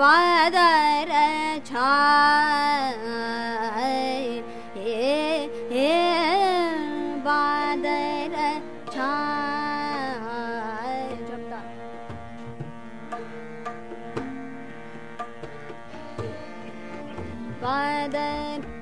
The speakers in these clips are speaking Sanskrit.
बादर छा बादर छा बादर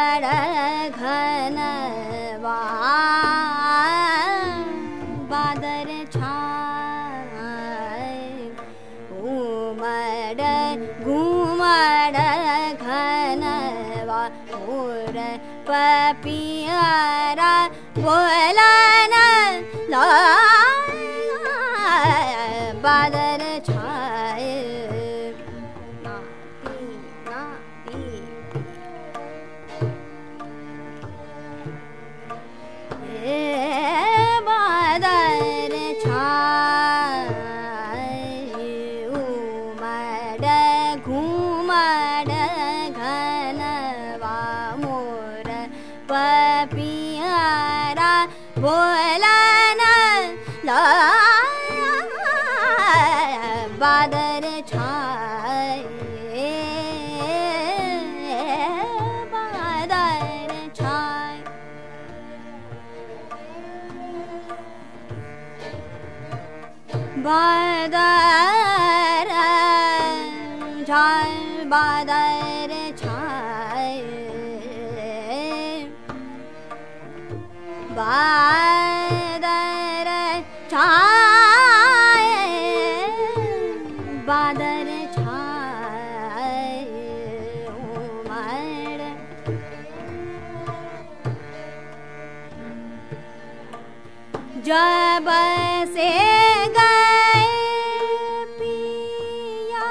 पपियारा बादर बादर छाए बादर छाए बादर जब से गए पिया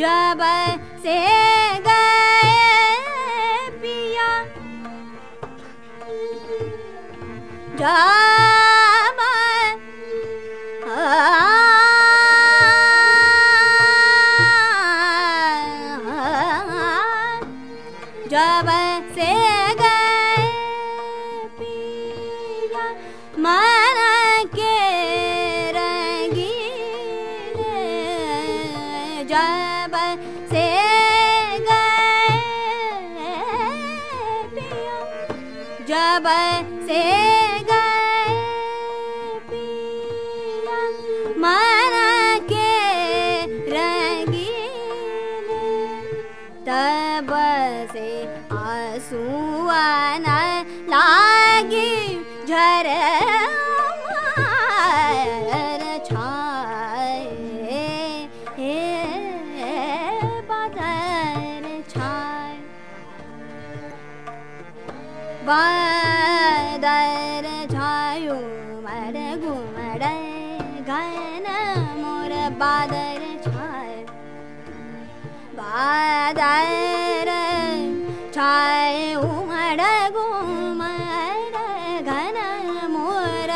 जब से गए पिया जब आंसुआन लागी झर बादर छायो मर घुमर घन मोर बादर छाए। बादर छाए उमड़ घुमड़ घन मोर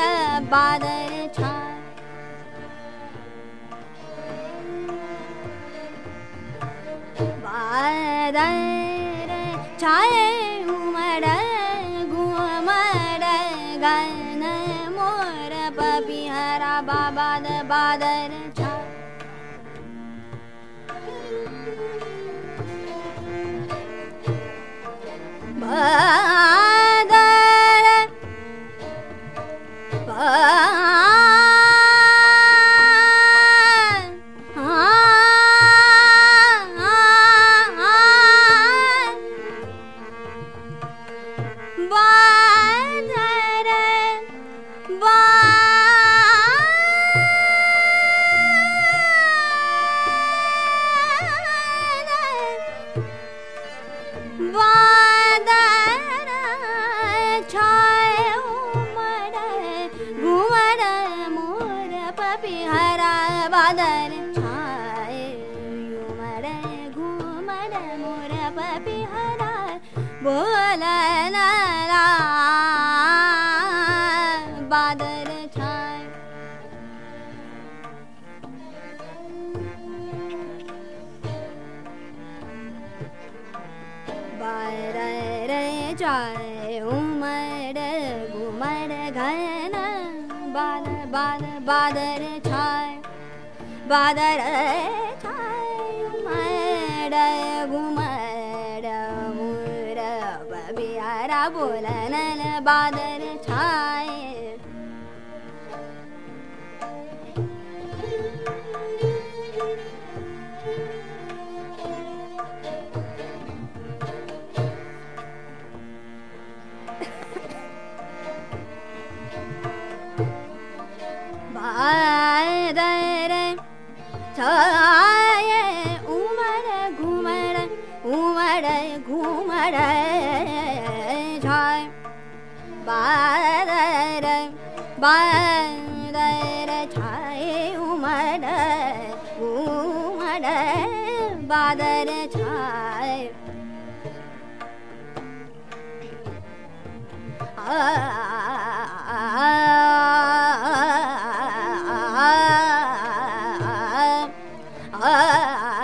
उमड़ घुमड़ घन मोर बबिहरा बाबाद बादर छाए घूमड़ मोर पपिहरा बोल ला बादर छाए बार रे जाए उमड़ घुमड़ घन बाद बाद बादर छाए बादर उमड़ घुमड़ मुर बिहारा बोलन बादर छाए बादर छाए उमर घुमर बादर छाए दर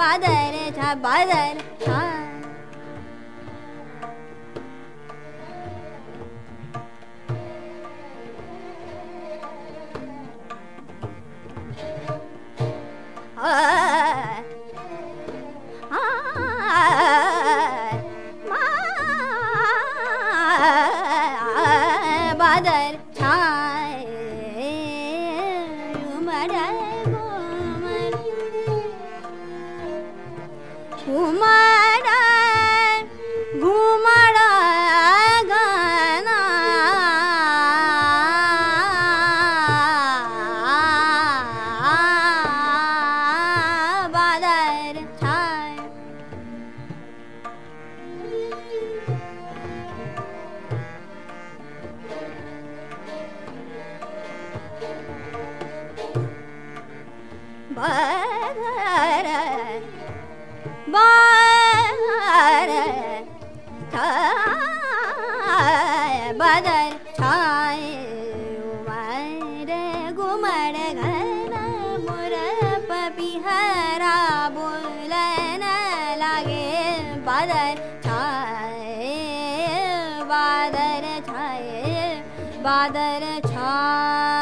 बादर छाए बदल छल कुमर छाए